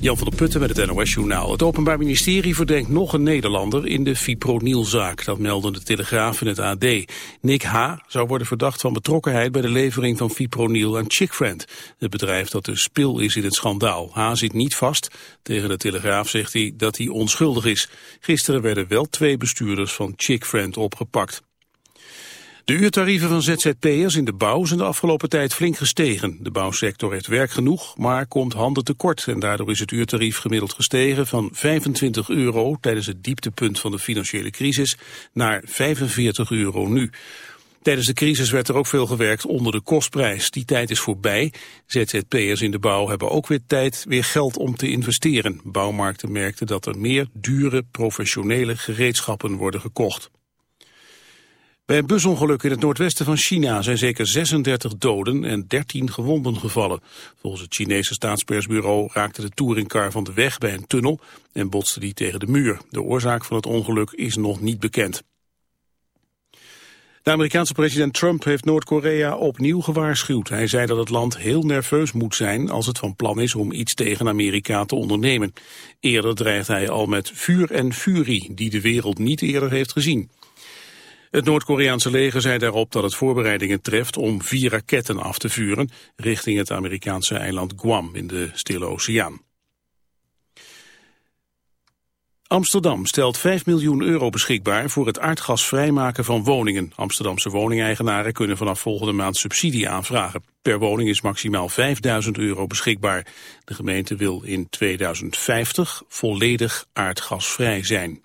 Jan van der Putten met het NOS-journaal. Het Openbaar Ministerie verdenkt nog een Nederlander in de fipronilzaak. Dat meldde de Telegraaf in het AD. Nick H. zou worden verdacht van betrokkenheid bij de levering van fipronil aan Chickfriend. Het bedrijf dat de spil is in het schandaal. H. zit niet vast. Tegen de Telegraaf zegt hij dat hij onschuldig is. Gisteren werden wel twee bestuurders van Chickfriend opgepakt. De uurtarieven van ZZP'ers in de bouw zijn de afgelopen tijd flink gestegen. De bouwsector heeft werk genoeg, maar komt handen tekort. En daardoor is het uurtarief gemiddeld gestegen van 25 euro tijdens het dieptepunt van de financiële crisis naar 45 euro nu. Tijdens de crisis werd er ook veel gewerkt onder de kostprijs. Die tijd is voorbij. ZZP'ers in de bouw hebben ook weer tijd, weer geld om te investeren. Bouwmarkten merkten dat er meer dure, professionele gereedschappen worden gekocht. Bij een busongeluk in het noordwesten van China zijn zeker 36 doden en 13 gewonden gevallen. Volgens het Chinese staatspersbureau raakte de touringcar van de weg bij een tunnel en botste die tegen de muur. De oorzaak van het ongeluk is nog niet bekend. De Amerikaanse president Trump heeft Noord-Korea opnieuw gewaarschuwd. Hij zei dat het land heel nerveus moet zijn als het van plan is om iets tegen Amerika te ondernemen. Eerder dreigde hij al met vuur en furie die de wereld niet eerder heeft gezien. Het Noord-Koreaanse leger zei daarop dat het voorbereidingen treft om vier raketten af te vuren richting het Amerikaanse eiland Guam in de Stille Oceaan. Amsterdam stelt 5 miljoen euro beschikbaar voor het aardgasvrijmaken van woningen. Amsterdamse woningeigenaren kunnen vanaf volgende maand subsidie aanvragen. Per woning is maximaal 5000 euro beschikbaar. De gemeente wil in 2050 volledig aardgasvrij zijn.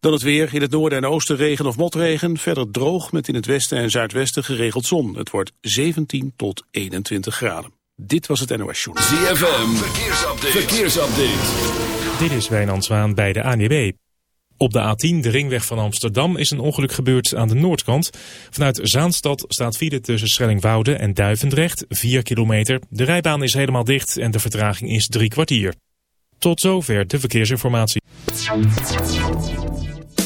Dan het weer. In het noorden en oosten regen of motregen. Verder droog met in het westen en zuidwesten geregeld zon. Het wordt 17 tot 21 graden. Dit was het NOS Journal. ZFM. Verkeersupdate. Verkeersupdate. Dit is Wijnand Zwaan bij de ANWB. Op de A10, de ringweg van Amsterdam, is een ongeluk gebeurd aan de noordkant. Vanuit Zaanstad staat file tussen Schellingwoude en Duivendrecht, 4 kilometer. De rijbaan is helemaal dicht en de vertraging is drie kwartier. Tot zover de verkeersinformatie.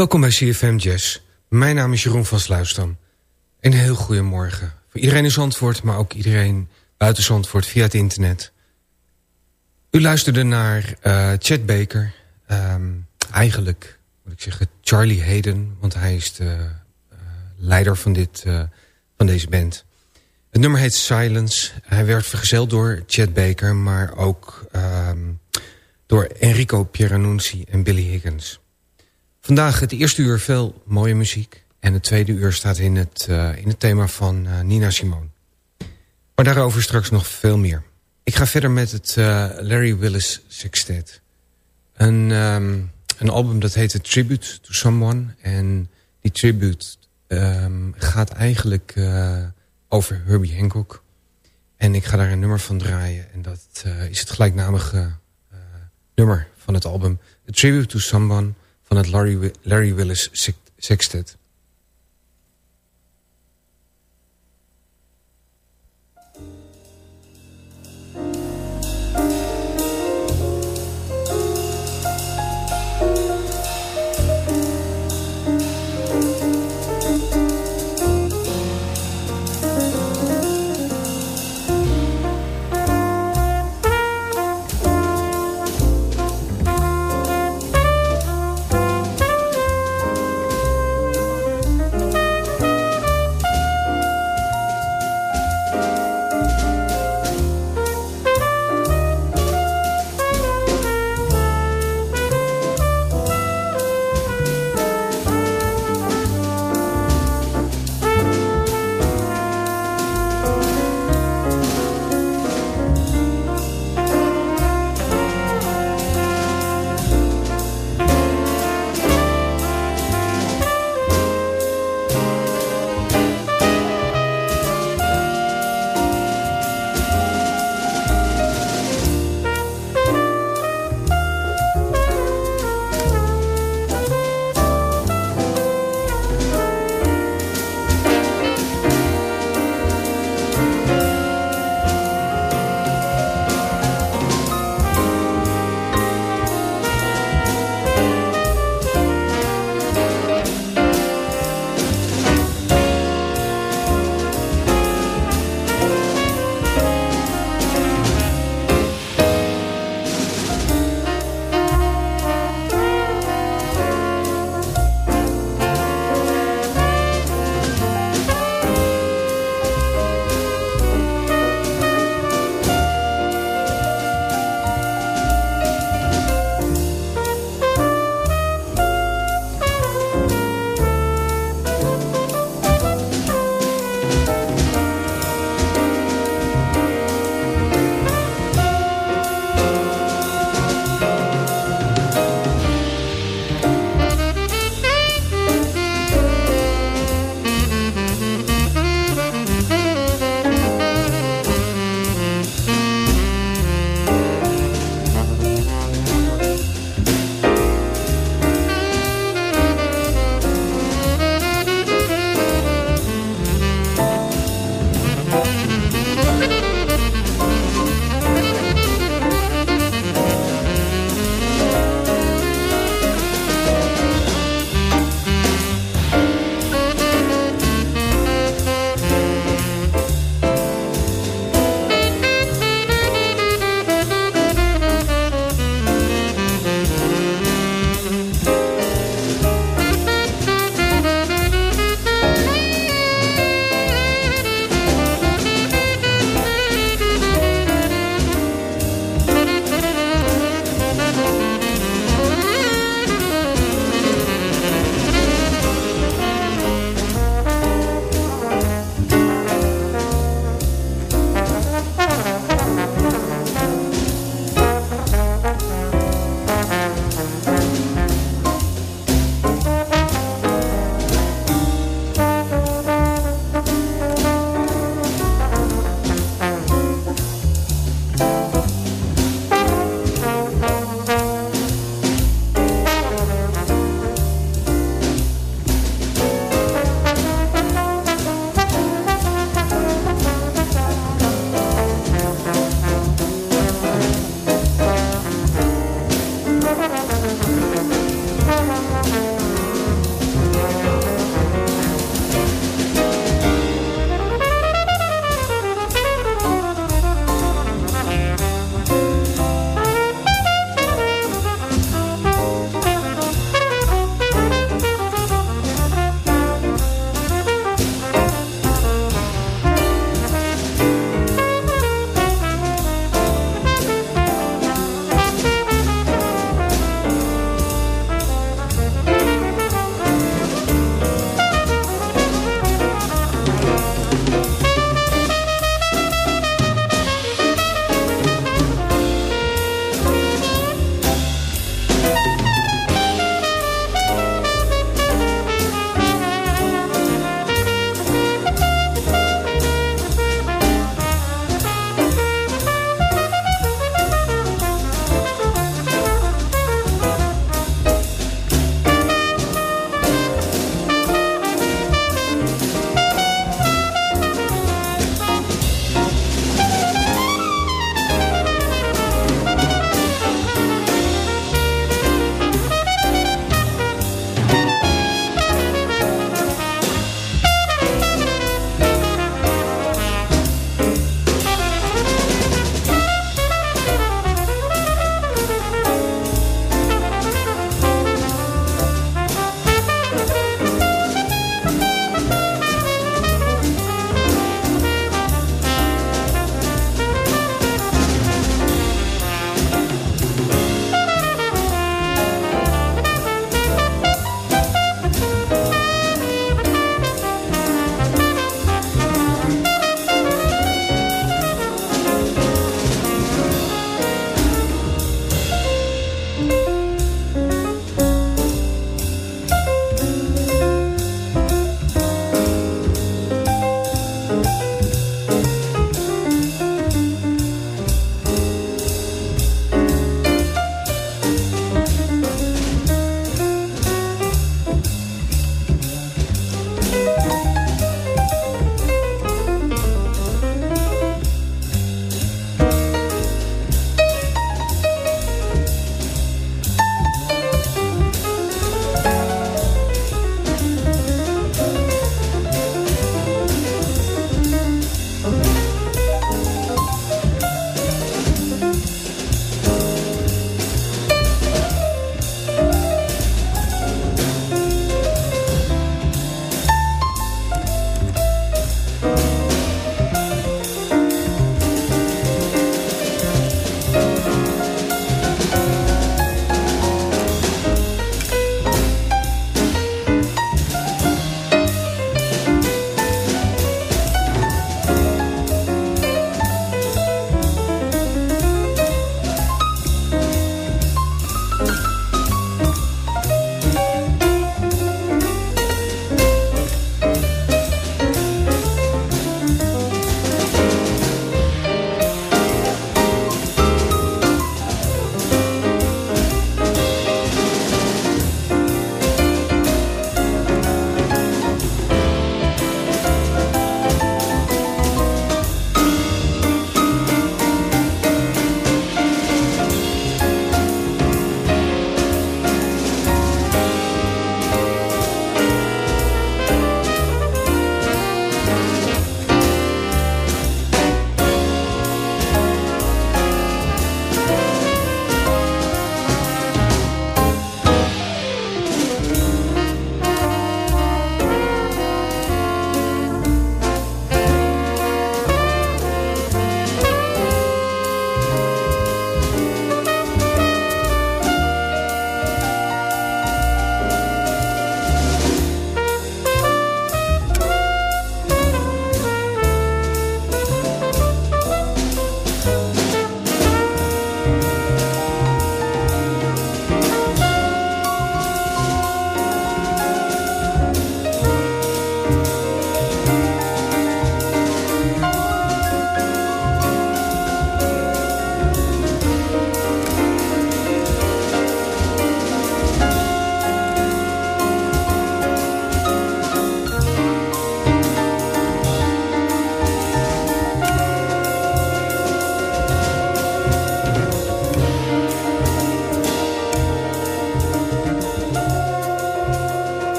Welkom bij CFM Jazz. Mijn naam is Jeroen van Sluisdam. Een heel goede morgen. Voor iedereen in Zandvoort, maar ook iedereen buiten Zandvoort via het internet. U luisterde naar uh, Chet Baker. Um, eigenlijk moet ik zeggen Charlie Hayden, want hij is de uh, leider van, dit, uh, van deze band. Het nummer heet Silence. Hij werd vergezeld door Chet Baker, maar ook um, door Enrico Pieranunzi en Billy Higgins. Vandaag het eerste uur veel mooie muziek. En het tweede uur staat in het, uh, in het thema van uh, Nina Simone. Maar daarover straks nog veel meer. Ik ga verder met het uh, Larry Willis Sextet. Een, um, een album dat heet A Tribute to Someone. En die tribute um, gaat eigenlijk over Herbie Hancock. En ik ga daar een nummer van draaien. En dat is het gelijknamige nummer van het album. A Tribute to Someone van het Larry, Larry Willis Sextet.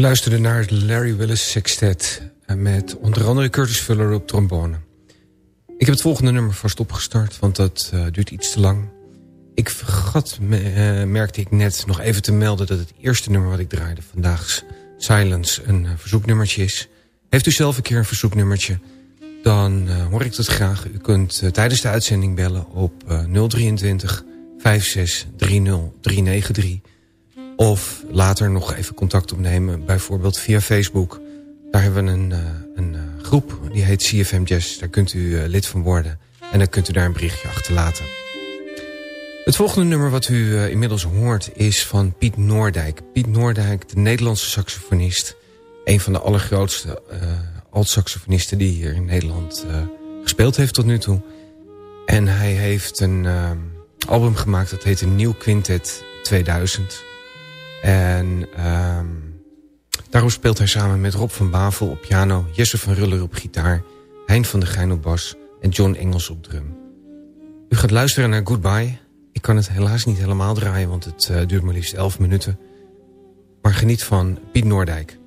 Luisterde naar het Larry Willis Sextet... met onder andere Curtis Fuller op trombone. Ik heb het volgende nummer vast opgestart, want dat uh, duurt iets te lang. Ik vergat, uh, merkte ik net, nog even te melden... dat het eerste nummer wat ik draaide vandaag, Silence, een verzoeknummertje is. Heeft u zelf een keer een verzoeknummertje... dan hoor ik dat graag. U kunt tijdens de uitzending bellen op 023 56 30 393... Of later nog even contact opnemen, bijvoorbeeld via Facebook. Daar hebben we een, uh, een uh, groep, die heet CFM Jazz. Daar kunt u uh, lid van worden en dan kunt u daar een berichtje achterlaten. Het volgende nummer wat u inmiddels hoort is van Piet Noordijk. Piet Noordijk, de Nederlandse saxofonist. Een van de allergrootste alt-saxofonisten die hier in Nederland gespeeld heeft tot nu toe. En hij heeft een album gemaakt dat heet een Nieuw Quintet 2000... En um, daarom speelt hij samen met Rob van Bavel op piano... Jesse van Ruller op gitaar, Hein van der Geijn op bas... en John Engels op drum. U gaat luisteren naar Goodbye. Ik kan het helaas niet helemaal draaien, want het uh, duurt maar liefst 11 minuten. Maar geniet van Piet Noordijk.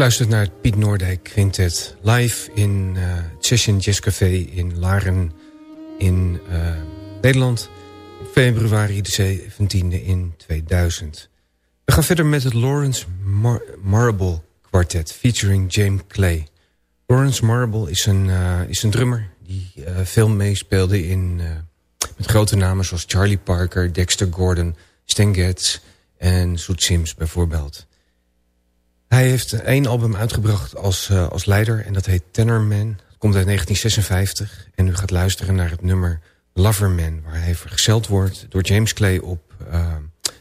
Luistert naar Piet Noordijk Quintet live in uh, Session Jazz Café in Laren in uh, Nederland. Februari de 17e in 2000. We gaan verder met het Lawrence Mar Marble Quartet featuring James Clay. Lawrence Marble is een, uh, is een drummer die veel meespeelde in, met grote namen zoals Charlie Parker, Dexter Gordon, Stan Getz en Soet Sims bijvoorbeeld. Hij heeft één album uitgebracht als, uh, als leider en dat heet Tenorman. Het komt uit 1956 en u gaat luisteren naar het nummer Loverman... waar hij vergezeld wordt door James Clay op uh,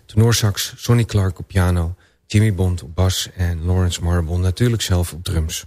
tenorsax... Sonny Clark op piano, Jimmy Bond op bas en Lawrence Marble natuurlijk zelf op drums.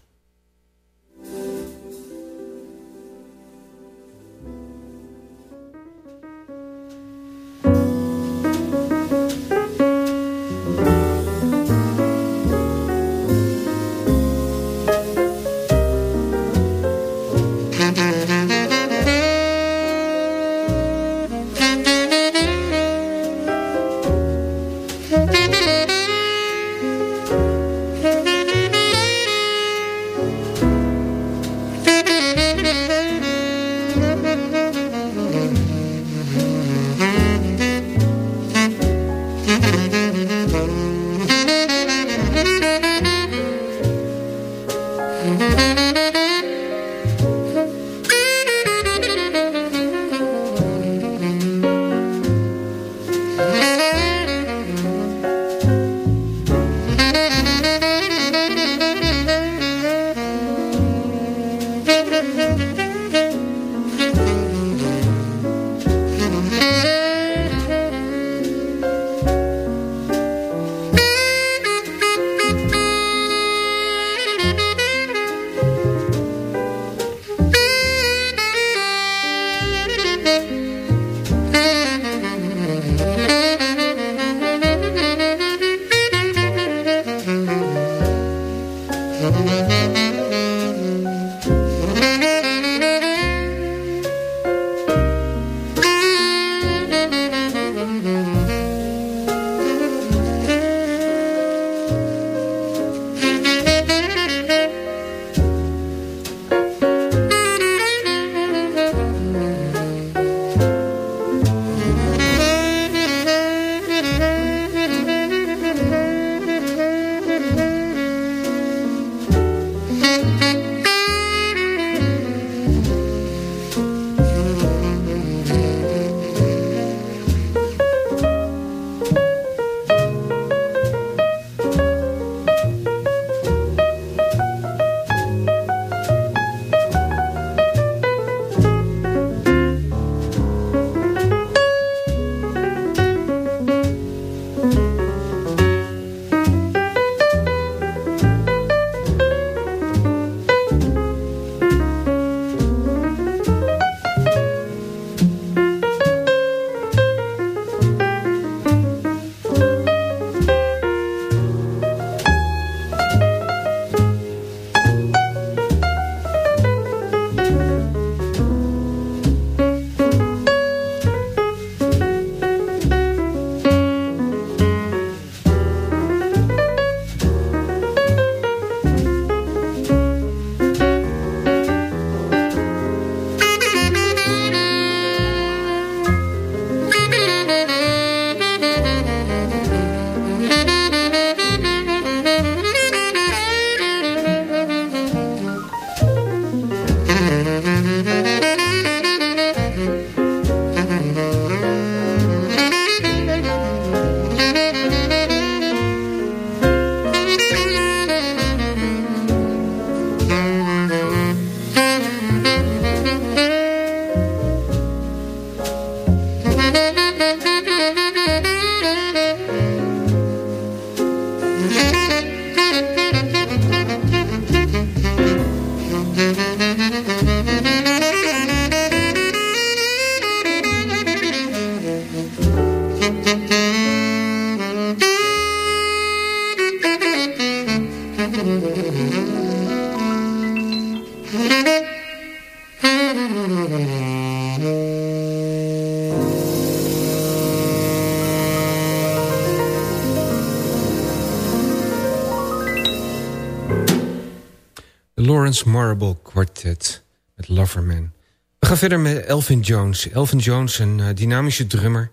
Lawrence Marble Quartet met Loverman. We gaan verder met Elvin Jones. Elvin Jones, een uh, dynamische drummer...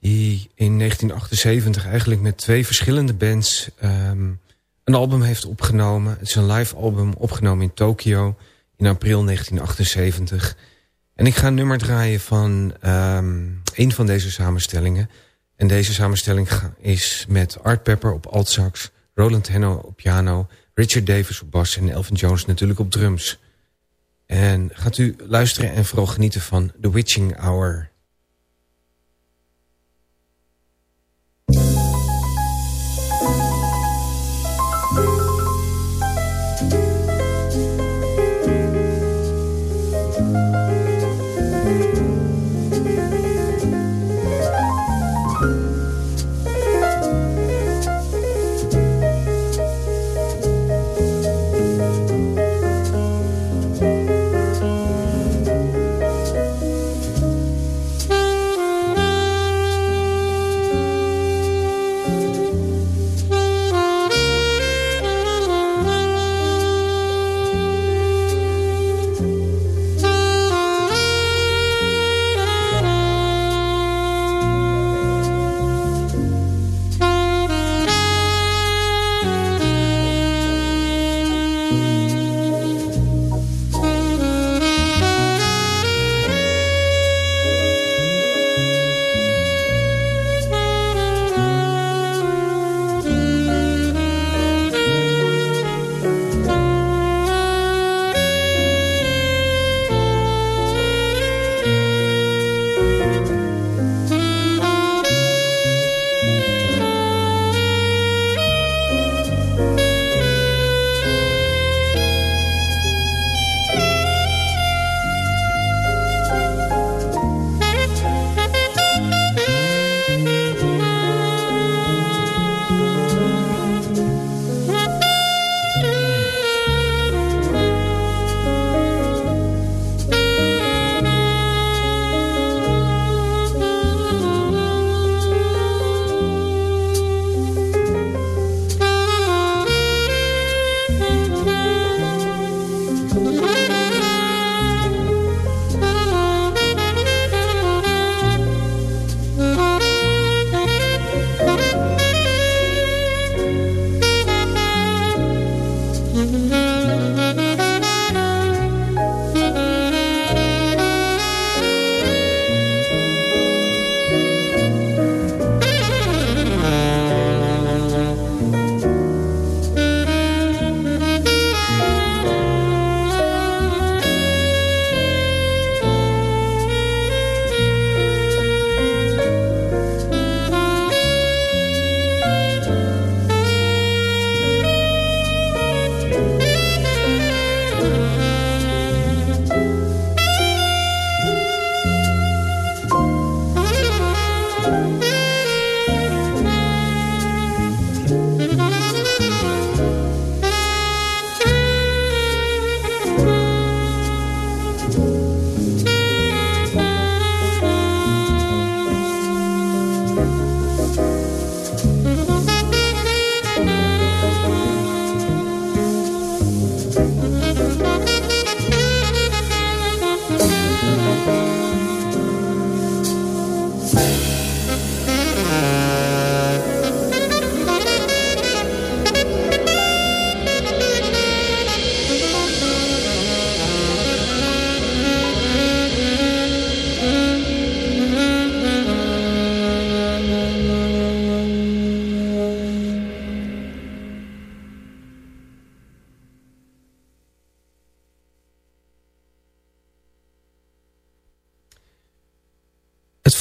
die in 1978 eigenlijk met twee verschillende bands... Um, een album heeft opgenomen. Het is een live album opgenomen in Tokio in april 1978. En ik ga een nummer draaien van um, een van deze samenstellingen. En deze samenstelling is met Art Pepper op altsax... Roland Henno op piano, Richard Davis op bas en Elvin Jones natuurlijk op drums. En gaat u luisteren en vooral genieten van The Witching Hour...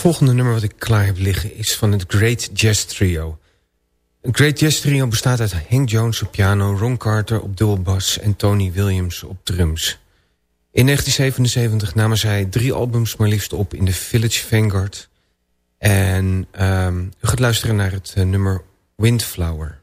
volgende nummer wat ik klaar heb liggen is van het Great Jazz Trio. Het Great Jazz Trio bestaat uit Hank Jones op piano, Ron Carter op dubbelbas en Tony Williams op drums. In 1977 namen zij drie albums maar liefst op in de Village Vanguard. En um, u gaat luisteren naar het uh, nummer Windflower.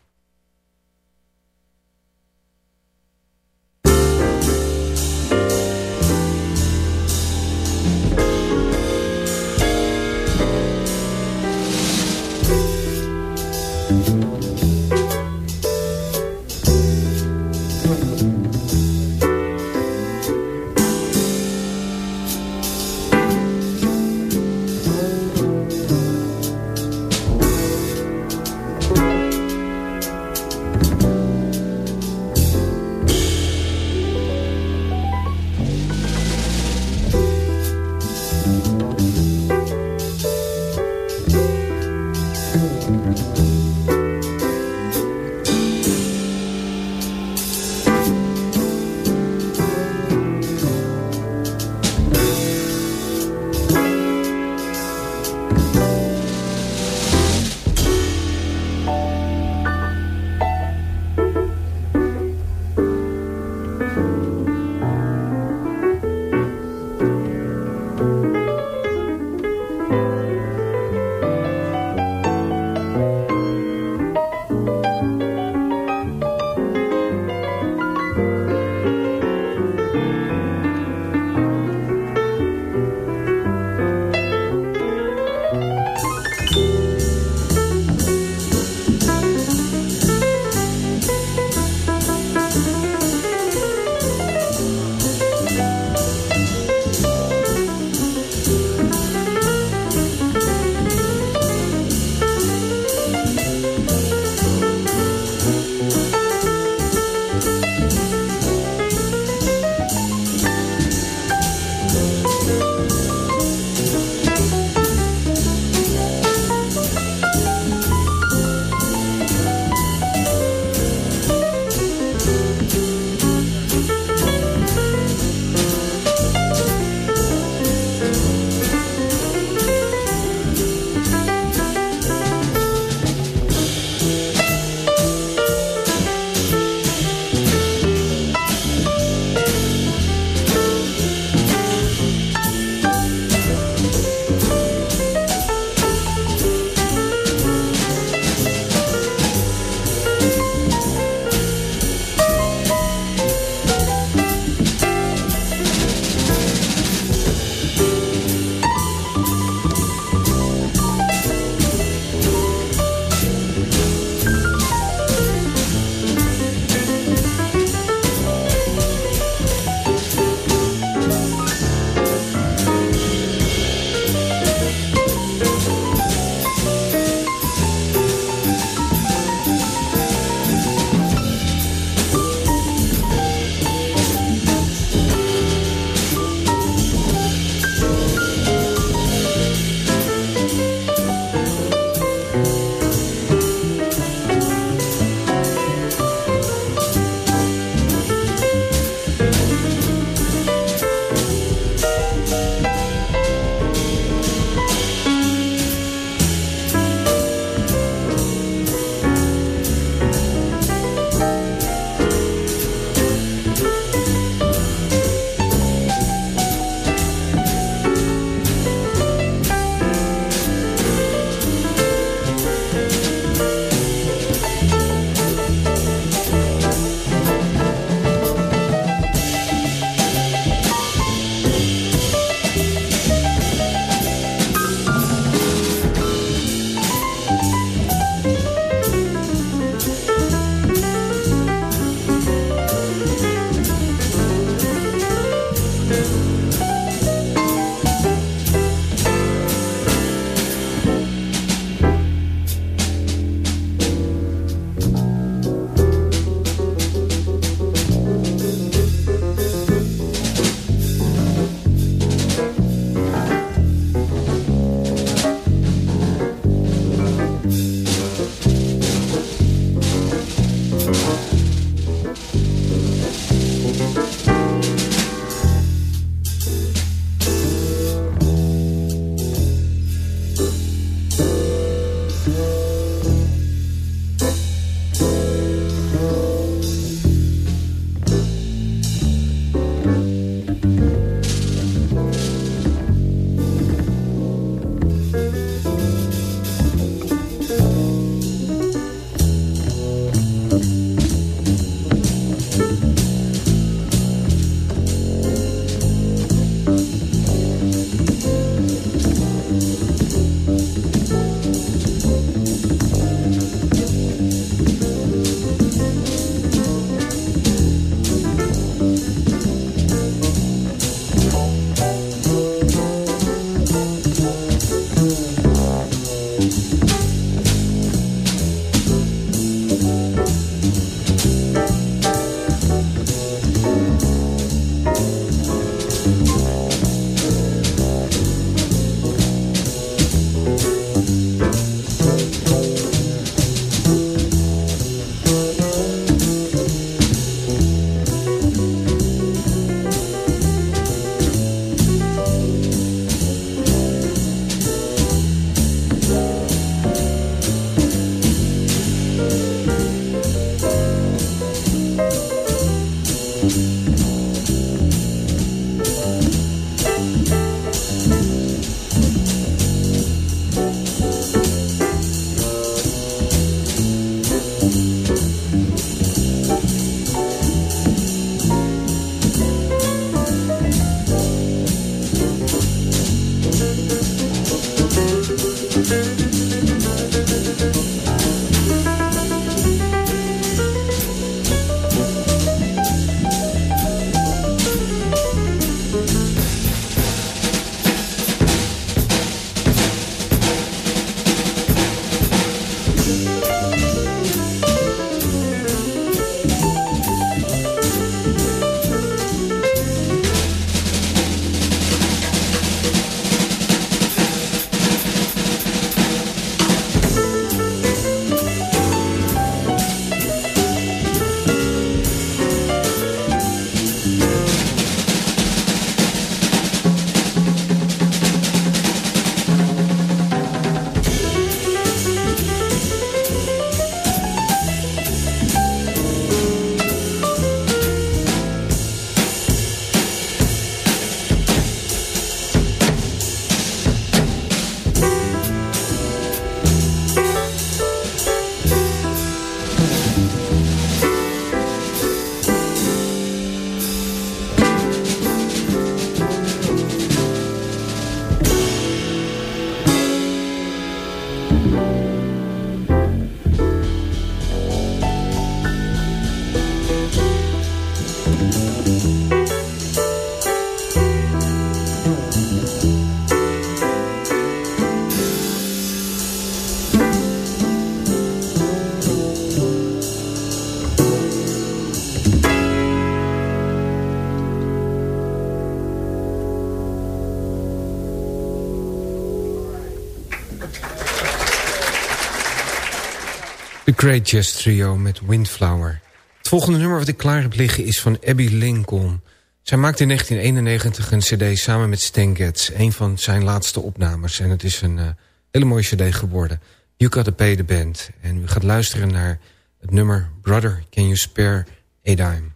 Great Jazz Trio met Windflower. Het volgende nummer wat ik klaar heb liggen is van Abby Lincoln. Zij maakte in 1991 een cd samen met Stan Getz. Een van zijn laatste opnames. En het is een uh, hele mooie cd geworden. You Gotta Pay the Band. En u gaat luisteren naar het nummer Brother, Can You Spare a Dime.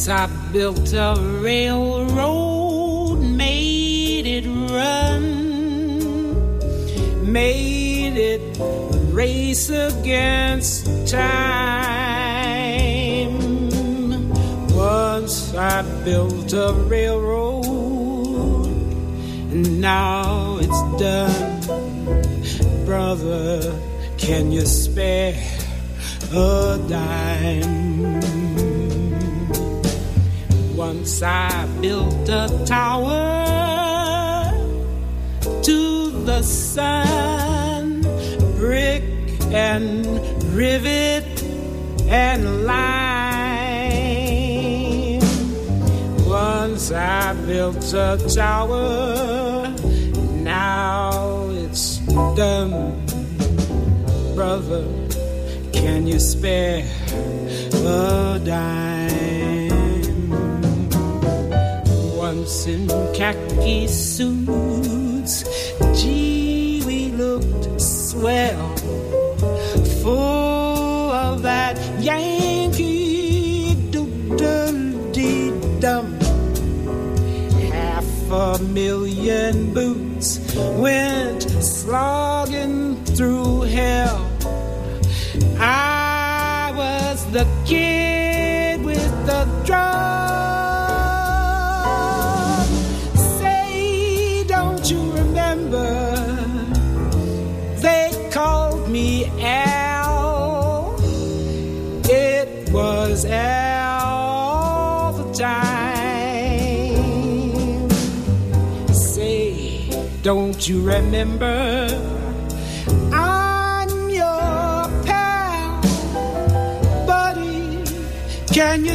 Once I built a railroad, made it run, made it race against time. Once I built a railroad, and now it's done. Brother, can you spare a dime? Once I built a tower to the sun, brick and rivet and lime. Once I built a tower, now it's done. Brother, can you spare a dime? In khaki suits. Gee, we looked swell, don't you remember? I'm your pal, buddy. Can you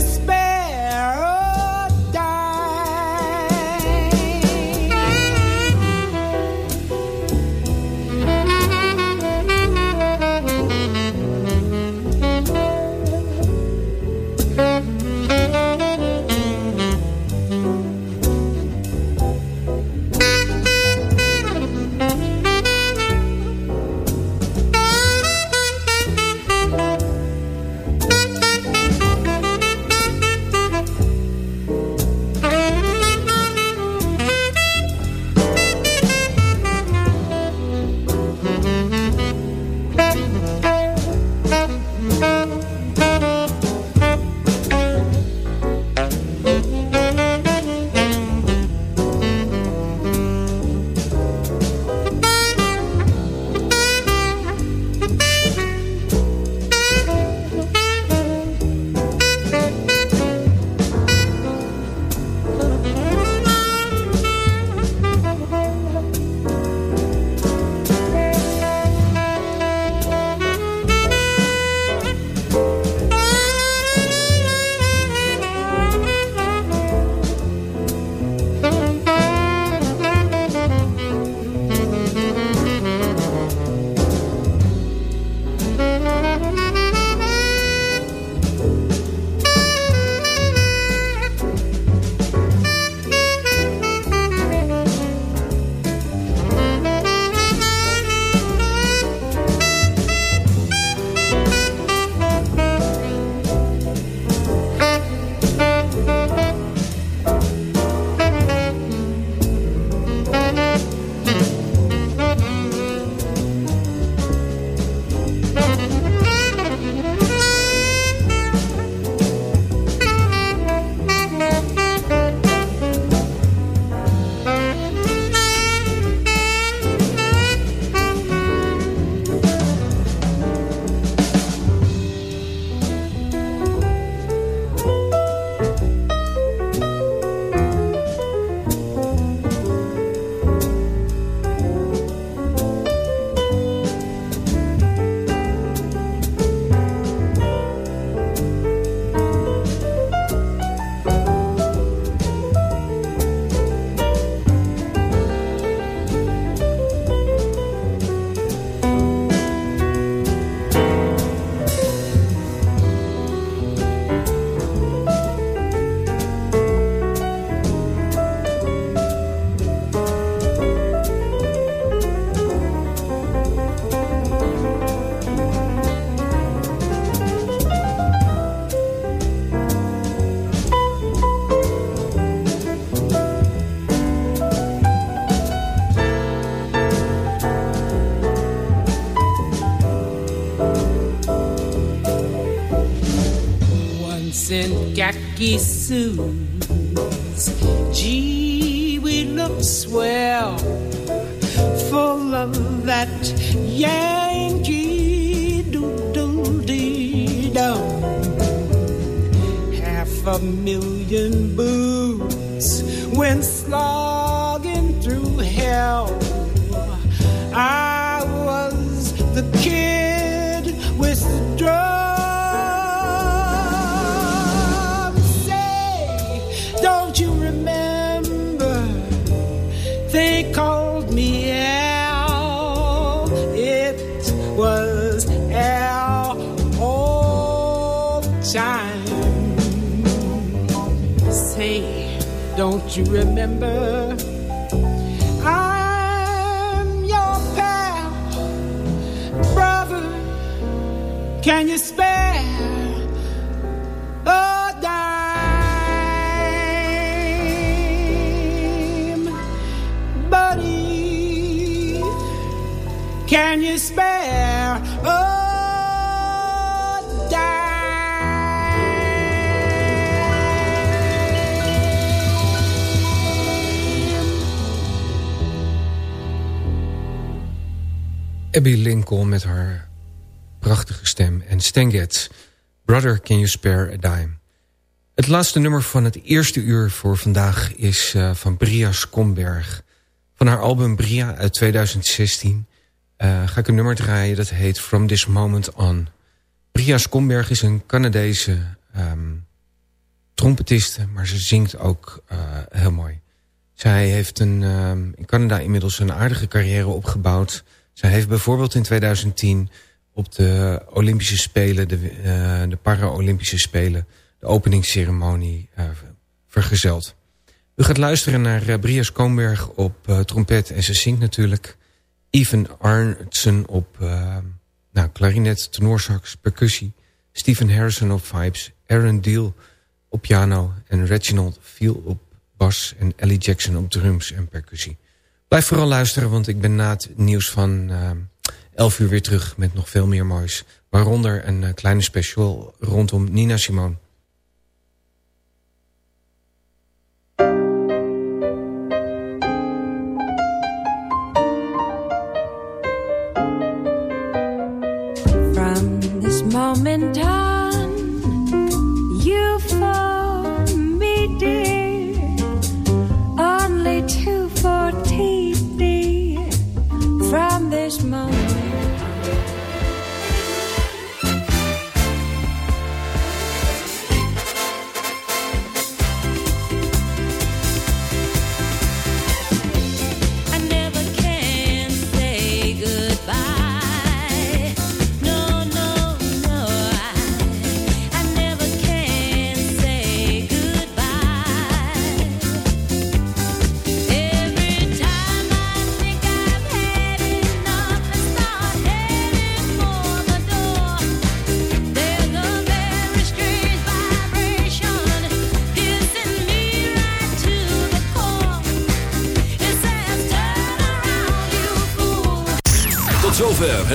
khaki suits. Gee, we look swell, full of that Yankee doodle dee dum. Half a million boots went slogging through hell. I you remember? I'm your pal, brother. Can you Abby Lincoln met haar prachtige stem. En Stan Getz, Brother Can You Spare a Dime. Het laatste nummer van het eerste uur voor vandaag is uh, van Bria Skomberg. Van haar album Bria uit 2016 uh, ga ik een nummer draaien dat heet From This Moment On. Bria Skomberg is een Canadese um, trompetiste, maar ze zingt ook uh, heel mooi. Zij heeft een, um, in Canada inmiddels een aardige carrière opgebouwd... Zij heeft bijvoorbeeld in 2010 op de Olympische Spelen, de, uh, de Para-Olympische Spelen, de openingsceremonie uh, vergezeld. U gaat luisteren naar uh, Bria Skoonberg op trompet en ze zingt natuurlijk. Even Arntzen op nou, klarinet, tenorsax, percussie. Stephen Harrison op vibes. Aaron Deal op piano. En Reginald Veel op bas. En Ellie Jackson op drums en percussie. Blijf vooral luisteren, want ik ben na het nieuws van uh, 11 uur weer terug met nog veel meer moois. Waaronder een uh, kleine special rondom Nina Simone.